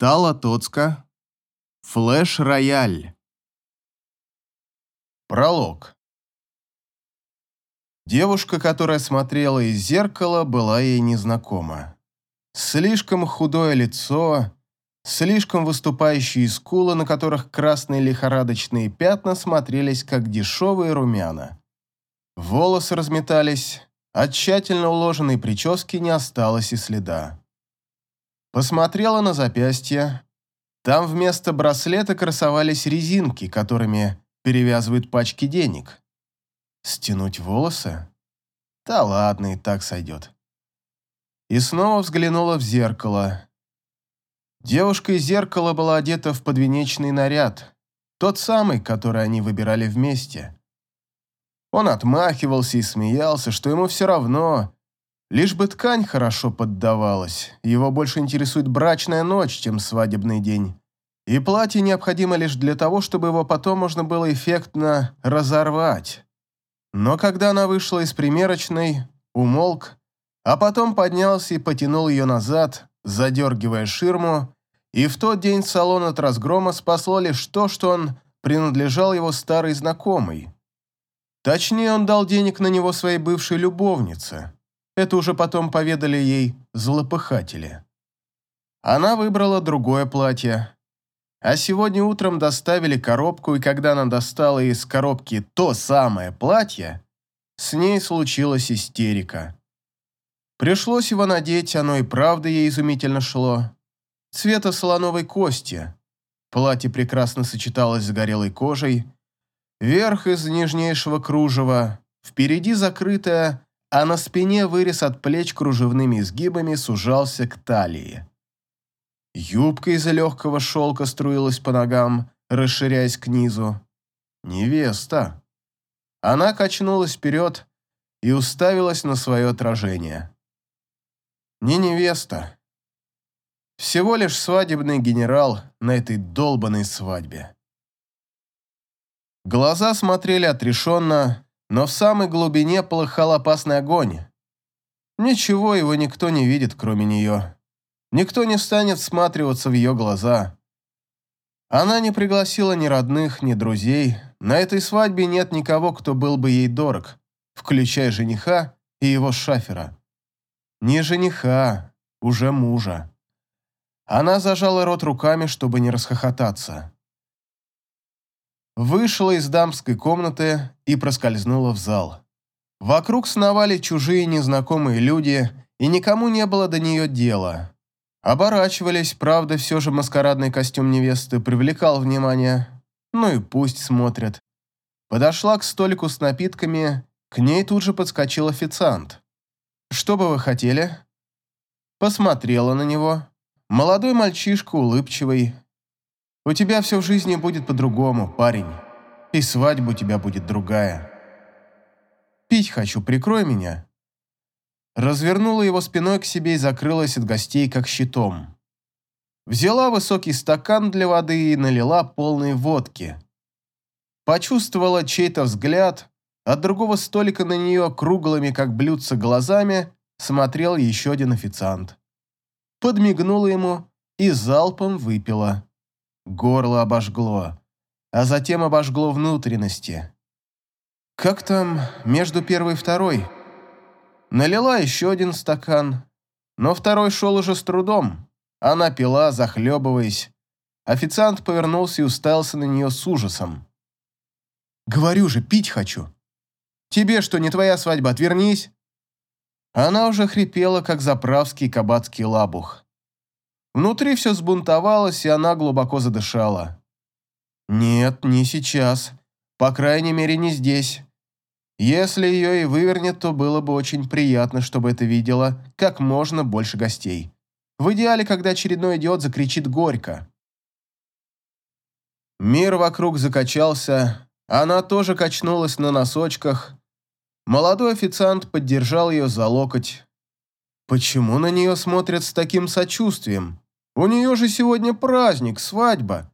Тала Тоцка. Флэш-рояль. Пролог. Девушка, которая смотрела из зеркала, была ей незнакома. Слишком худое лицо, слишком выступающие скулы, на которых красные лихорадочные пятна смотрелись, как дешевые румяна. Волосы разметались, от тщательно уложенной прически не осталось и следа. Посмотрела на запястье. Там вместо браслета красовались резинки, которыми перевязывают пачки денег. Стянуть волосы? Да ладно, и так сойдет. И снова взглянула в зеркало. Девушка из зеркала была одета в подвенечный наряд, тот самый, который они выбирали вместе. Он отмахивался и смеялся, что ему все равно, Лишь бы ткань хорошо поддавалась, его больше интересует брачная ночь, чем свадебный день. И платье необходимо лишь для того, чтобы его потом можно было эффектно разорвать. Но когда она вышла из примерочной, умолк, а потом поднялся и потянул ее назад, задергивая ширму, и в тот день салон от разгрома спасло лишь то, что он принадлежал его старой знакомой. Точнее, он дал денег на него своей бывшей любовнице. Это уже потом поведали ей злопыхатели. Она выбрала другое платье. А сегодня утром доставили коробку, и когда она достала из коробки то самое платье, с ней случилась истерика. Пришлось его надеть, оно и правда ей изумительно шло. Цвета слоновой кости. Платье прекрасно сочеталось с горелой кожей. Верх из нежнейшего кружева, впереди закрытая а на спине вырез от плеч кружевными изгибами сужался к талии. Юбка из легкого шелка струилась по ногам, расширяясь к низу. Невеста. Она качнулась вперед и уставилась на свое отражение. Не невеста. Всего лишь свадебный генерал на этой долбанной свадьбе. Глаза смотрели отрешенно, но в самой глубине полыхал опасный огонь. Ничего его никто не видит, кроме нее. Никто не станет всматриваться в ее глаза. Она не пригласила ни родных, ни друзей. На этой свадьбе нет никого, кто был бы ей дорог, включая жениха и его шафера. Не жениха, уже мужа. Она зажала рот руками, чтобы не расхохотаться вышла из дамской комнаты и проскользнула в зал. Вокруг сновали чужие незнакомые люди, и никому не было до нее дела. Оборачивались, правда, все же маскарадный костюм невесты привлекал внимание. Ну и пусть смотрят. Подошла к столику с напитками, к ней тут же подскочил официант. «Что бы вы хотели?» Посмотрела на него. Молодой мальчишка, улыбчивый, у тебя все в жизни будет по-другому, парень. И свадьба у тебя будет другая. Пить хочу, прикрой меня. Развернула его спиной к себе и закрылась от гостей как щитом. Взяла высокий стакан для воды и налила полные водки. Почувствовала чей-то взгляд, от другого столика на нее круглыми, как блюдца, глазами смотрел еще один официант. Подмигнула ему и залпом выпила. Горло обожгло, а затем обожгло внутренности. Как там между первой и второй? Налила еще один стакан, но второй шел уже с трудом. Она пила, захлебываясь. Официант повернулся и уставился на нее с ужасом. «Говорю же, пить хочу. Тебе что, не твоя свадьба, отвернись!» Она уже хрипела, как заправский кабацкий лабух. Внутри все сбунтовалось, и она глубоко задышала. «Нет, не сейчас. По крайней мере, не здесь. Если ее и вывернет, то было бы очень приятно, чтобы это видело как можно больше гостей. В идеале, когда очередной идиот закричит горько». Мир вокруг закачался, она тоже качнулась на носочках. Молодой официант поддержал ее за локоть. Почему на нее смотрят с таким сочувствием? У нее же сегодня праздник, свадьба.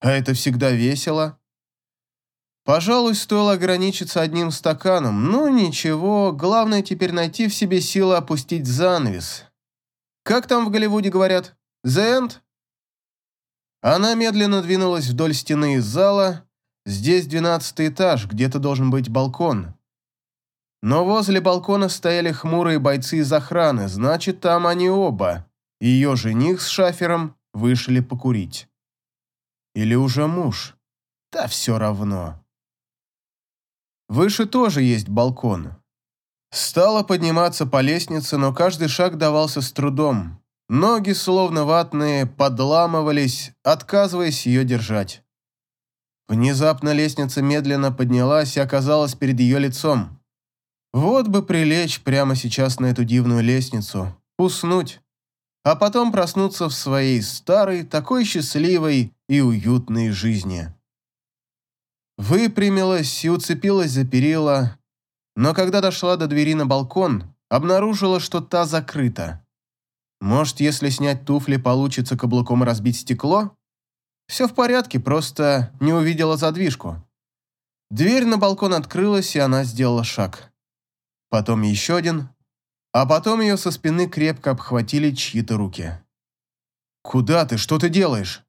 А это всегда весело. Пожалуй, стоило ограничиться одним стаканом. Ну, ничего, главное теперь найти в себе силы опустить занавес. Как там в Голливуде говорят? The end? Она медленно двинулась вдоль стены из зала. Здесь двенадцатый этаж, где-то должен быть балкон. Но возле балкона стояли хмурые бойцы из охраны, значит, там они оба. Ее жених с шафером вышли покурить. Или уже муж. Да все равно. Выше тоже есть балкон. Стала подниматься по лестнице, но каждый шаг давался с трудом. Ноги, словно ватные, подламывались, отказываясь ее держать. Внезапно лестница медленно поднялась и оказалась перед ее лицом. Вот бы прилечь прямо сейчас на эту дивную лестницу, уснуть, а потом проснуться в своей старой, такой счастливой и уютной жизни. Выпрямилась и уцепилась за перила, но когда дошла до двери на балкон, обнаружила, что та закрыта. Может, если снять туфли, получится каблуком разбить стекло? Все в порядке, просто не увидела задвижку. Дверь на балкон открылась, и она сделала шаг. Потом еще один, а потом ее со спины крепко обхватили чьи-то руки. «Куда ты? Что ты делаешь?»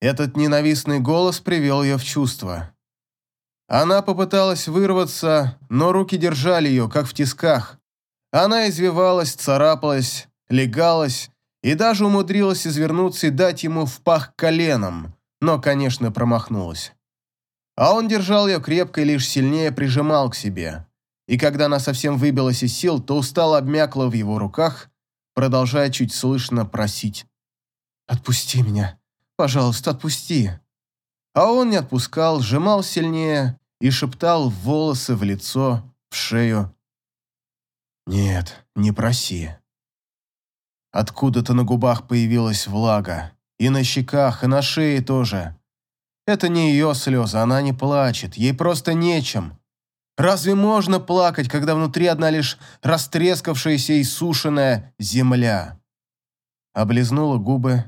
Этот ненавистный голос привел ее в чувство. Она попыталась вырваться, но руки держали ее, как в тисках. Она извивалась, царапалась, легалась и даже умудрилась извернуться и дать ему в пах коленом, но, конечно, промахнулась. А он держал ее крепко и лишь сильнее прижимал к себе. И когда она совсем выбилась из сил, то устало обмякла в его руках, продолжая чуть слышно просить. «Отпусти меня. Пожалуйста, отпусти». А он не отпускал, сжимал сильнее и шептал в волосы, в лицо, в шею. «Нет, не проси». Откуда-то на губах появилась влага. И на щеках, и на шее тоже. Это не ее слезы, она не плачет, ей просто нечем. Разве можно плакать, когда внутри одна лишь растрескавшаяся и сушеная земля? Облизнула губы,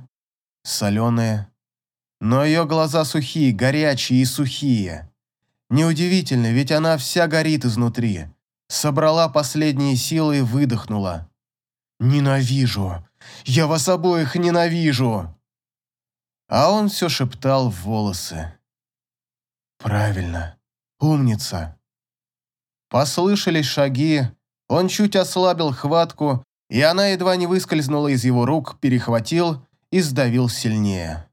соленые, но ее глаза сухие, горячие и сухие. Неудивительно, ведь она вся горит изнутри. Собрала последние силы и выдохнула. «Ненавижу! Я вас обоих ненавижу!» А он все шептал в волосы. «Правильно. Умница!» Послышались шаги, он чуть ослабил хватку, и она едва не выскользнула из его рук, перехватил и сдавил сильнее.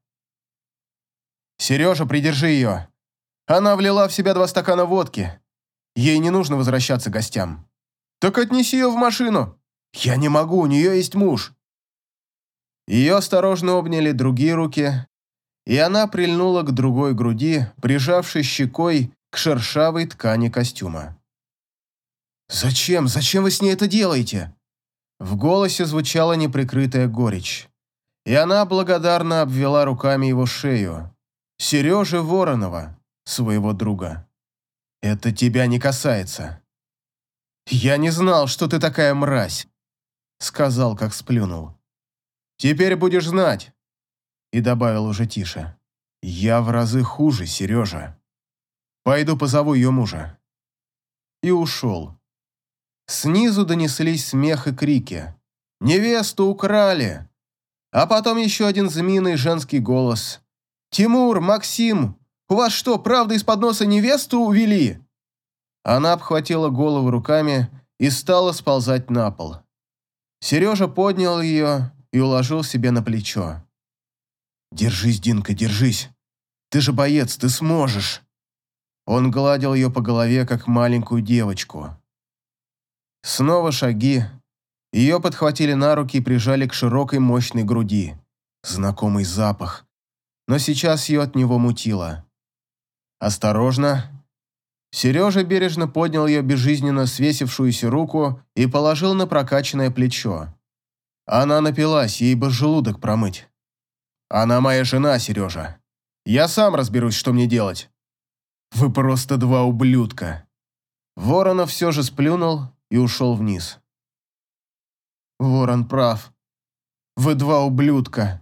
«Сережа, придержи ее!» Она влила в себя два стакана водки. Ей не нужно возвращаться к гостям. «Так отнеси ее в машину!» «Я не могу, у нее есть муж!» Ее осторожно обняли другие руки, и она прильнула к другой груди, прижавшись щекой к шершавой ткани костюма. «Зачем? Зачем вы с ней это делаете?» В голосе звучала неприкрытая горечь, и она благодарно обвела руками его шею. Сережа Воронова, своего друга. «Это тебя не касается». «Я не знал, что ты такая мразь», — сказал, как сплюнул. «Теперь будешь знать», — и добавил уже тише. «Я в разы хуже, Сережа. Пойду позову ее мужа». И ушел. Снизу донеслись смех и крики. «Невесту украли!» А потом еще один змеиный женский голос. «Тимур, Максим, у вас что, правда из-под носа невесту увели?» Она обхватила голову руками и стала сползать на пол. Сережа поднял ее и уложил себе на плечо. «Держись, Динка, держись. Ты же боец, ты сможешь». Он гладил ее по голове, как маленькую девочку. Снова шаги. Ее подхватили на руки и прижали к широкой мощной груди. Знакомый запах. Но сейчас ее от него мутило. Осторожно. Сережа бережно поднял ее безжизненно свесившуюся руку и положил на прокачанное плечо. Она напилась, ей бы желудок промыть. Она моя жена, Сережа. Я сам разберусь, что мне делать. Вы просто два ублюдка. Воронов все же сплюнул и ушел вниз. Ворон прав. Вы два ублюдка.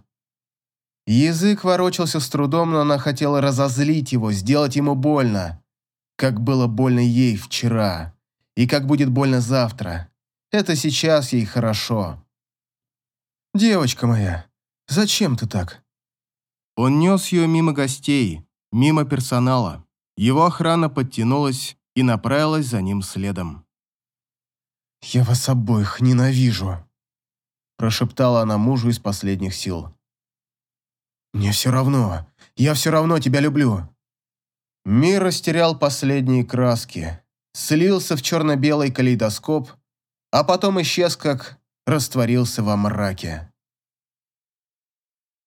Язык ворочался с трудом, но она хотела разозлить его, сделать ему больно. Как было больно ей вчера. И как будет больно завтра. Это сейчас ей хорошо. «Девочка моя, зачем ты так?» Он нес ее мимо гостей, мимо персонала. Его охрана подтянулась и направилась за ним следом. «Я вас обоих ненавижу», – прошептала она мужу из последних сил. «Мне все равно. Я все равно тебя люблю». Мир растерял последние краски, слился в черно-белый калейдоскоп, а потом исчез, как растворился во мраке.